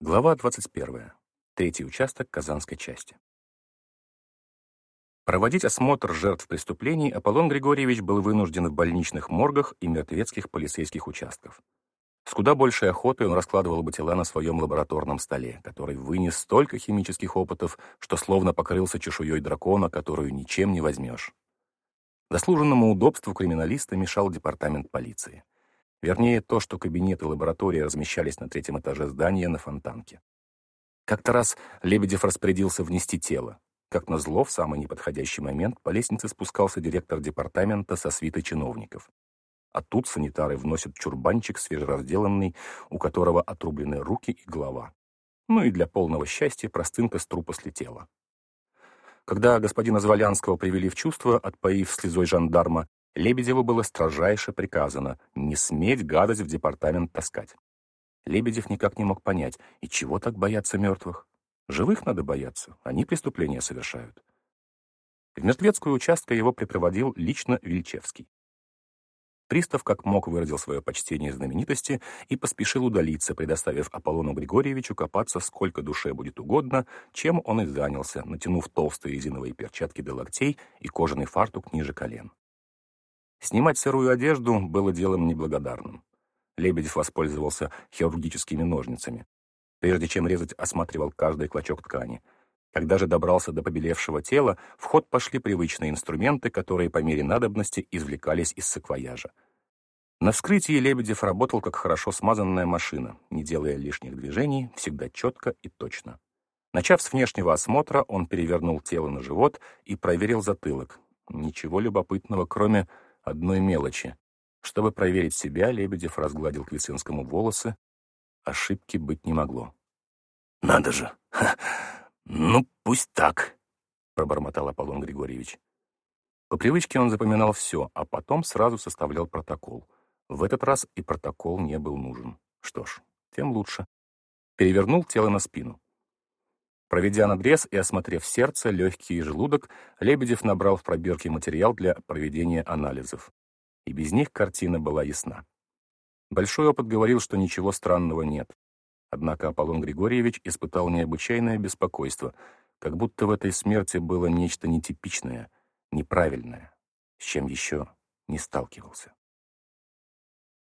Глава 21. Третий участок Казанской части. Проводить осмотр жертв преступлений Аполлон Григорьевич был вынужден в больничных моргах и мертвецких полицейских участках. С куда большей охотой он раскладывал бы тела на своем лабораторном столе, который вынес столько химических опытов, что словно покрылся чешуей дракона, которую ничем не возьмешь. Заслуженному удобству криминалиста мешал департамент полиции. Вернее, то, что кабинеты и лаборатории размещались на третьем этаже здания на фонтанке. Как-то раз Лебедев распорядился внести тело. Как назло, в самый неподходящий момент по лестнице спускался директор департамента со свитой чиновников. А тут санитары вносят чурбанчик свежеразделанный, у которого отрублены руки и голова. Ну и для полного счастья простынка с трупа слетела. Когда господина Зволянского привели в чувство, отпоив слезой жандарма, Лебедеву было строжайше приказано не сметь гадость в департамент таскать. Лебедев никак не мог понять, и чего так бояться мертвых? Живых надо бояться, они преступления совершают. В мертвецкую участка его припроводил лично Вильчевский. Пристав как мог выразил свое почтение знаменитости и поспешил удалиться, предоставив Аполлону Григорьевичу копаться сколько душе будет угодно, чем он и занялся, натянув толстые резиновые перчатки до локтей и кожаный фартук ниже колен. Снимать сырую одежду было делом неблагодарным. Лебедев воспользовался хирургическими ножницами. Прежде чем резать, осматривал каждый клочок ткани. Когда же добрался до побелевшего тела, в ход пошли привычные инструменты, которые по мере надобности извлекались из саквояжа. На вскрытии Лебедев работал как хорошо смазанная машина, не делая лишних движений, всегда четко и точно. Начав с внешнего осмотра, он перевернул тело на живот и проверил затылок. Ничего любопытного, кроме одной мелочи. Чтобы проверить себя, Лебедев разгладил Квицинскому волосы. Ошибки быть не могло. «Надо же! Ха. Ну, пусть так!» — пробормотал Аполлон Григорьевич. По привычке он запоминал все, а потом сразу составлял протокол. В этот раз и протокол не был нужен. Что ж, тем лучше. Перевернул тело на спину. Проведя надрез и осмотрев сердце, легкий и желудок, Лебедев набрал в пробирке материал для проведения анализов. И без них картина была ясна. Большой опыт говорил, что ничего странного нет. Однако Аполлон Григорьевич испытал необычайное беспокойство, как будто в этой смерти было нечто нетипичное, неправильное, с чем еще не сталкивался.